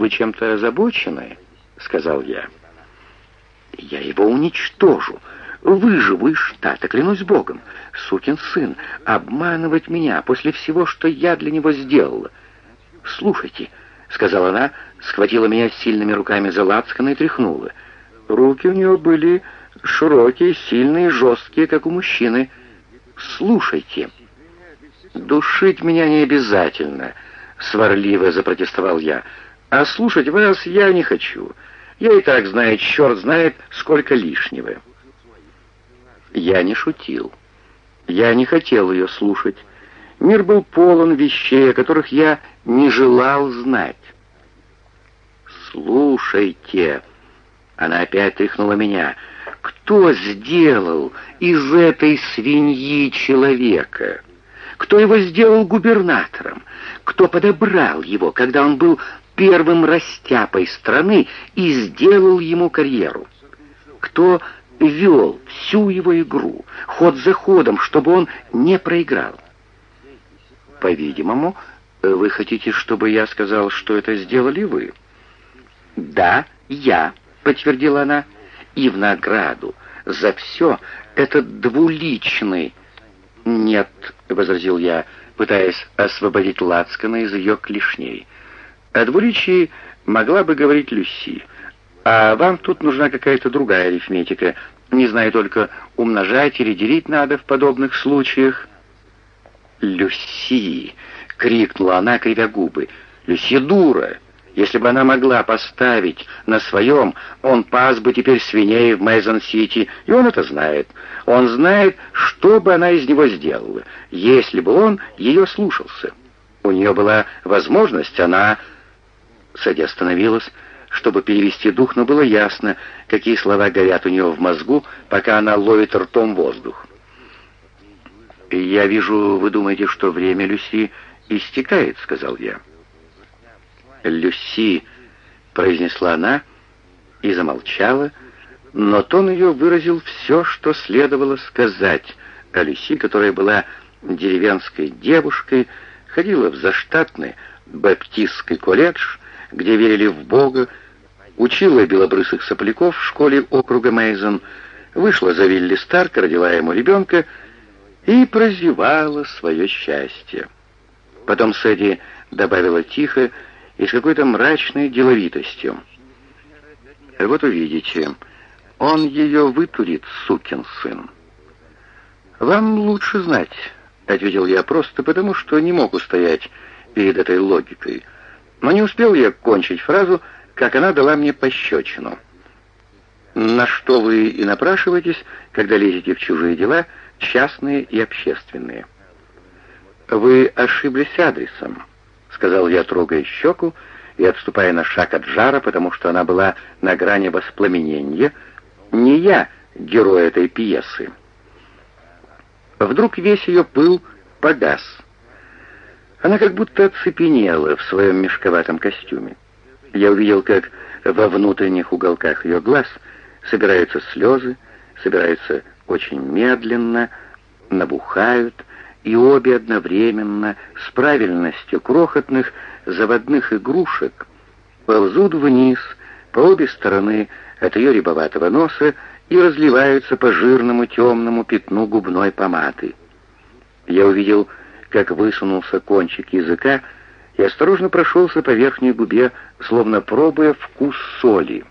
вы чем-то озабочены?» — сказал я. «Я его уничтожу, выживу из штата, клянусь Богом. Сукин сын, обманывать меня после всего, что я для него сделала. Слушайте, — сказала она, схватила меня сильными руками за лацканы и тряхнула. Руки у нее были широкие, сильные, жесткие, как у мужчины. Слушайте. Душить меня не обязательно, — сварливо запротестовал я. А слушать вас я не хочу. Я и так знаю, черт знает, сколько лишнего. Я не шутил. Я не хотел ее слушать. Мир был полон вещей, о которых я не желал знать. «Слушайте!» Она опять тряхнула меня. «Кто сделал из этой свиньи человека? Кто его сделал губернатором? Кто подобрал его, когда он был первым растяпой страны и сделал ему карьеру? Кто вел всю его игру, ход за ходом, чтобы он не проиграл. По-видимому, вы хотите, чтобы я сказал, что это сделали вы? Да, я, подтвердила она, и в награду за все этот двуличный... Нет, возразил я, пытаясь освободить Лацкана из ее клешней. О двуличии могла бы говорить Люси, а вам тут нужна какая-то другая арифметика. Не знаю только, умножать или делить надо в подобных случаях. «Люси!» — крикнула она, кривя губы. «Люси дура! Если бы она могла поставить на своем, он пас бы теперь свиней в Мэйзон-Сити, и он это знает. Он знает, что бы она из него сделала, если бы он ее слушался. У нее была возможность, она...» Садя остановилась, чтобы перевести дух, но было ясно, какие слова горят у нее в мозгу, пока она ловит ртом воздух. «Я вижу, вы думаете, что время Люси истекает», — сказал я. «Люси», — произнесла она и замолчала, но тон ее выразил все, что следовало сказать о Люси, которая была деревенской девушкой, ходила в заштатный баптистский колледж, где верили в Бога, учила белобрысых сопляков в школе округа Мейзон, вышла за Вилли Старка, родила ему ребенка и прозевала свое счастье. Потом Сэдди добавила тихо и с какой-то мрачной деловитостью. «Вот увидите, он ее вытурит, сукин сын». «Вам лучше знать», — ответил я просто потому, что не мог устоять перед этой логикой — но не успел я кончить фразу, как она дала мне пощечину. На что вы и напрашиваетесь, когда лезете в чужие дела, частные и общественные. Вы ошиблись адресом, сказал я, трогая щеку и отступая на шаг от жара, потому что она была на грани воспламенения. Не я герой этой пьесы. Вдруг весь ее пыл погас. Она как будто оцепенела в своем мешковатом костюме. Я увидел, как во внутренних уголках ее глаз собираются слезы, собираются очень медленно, набухают, и обе одновременно, с правильностью крохотных заводных игрушек, ползут вниз по обе стороны от ее рябоватого носа и разливаются по жирному темному пятну губной помады. Я увидел как высунулся кончик языка и осторожно прошелся по верхней губе, словно пробуя вкус соли —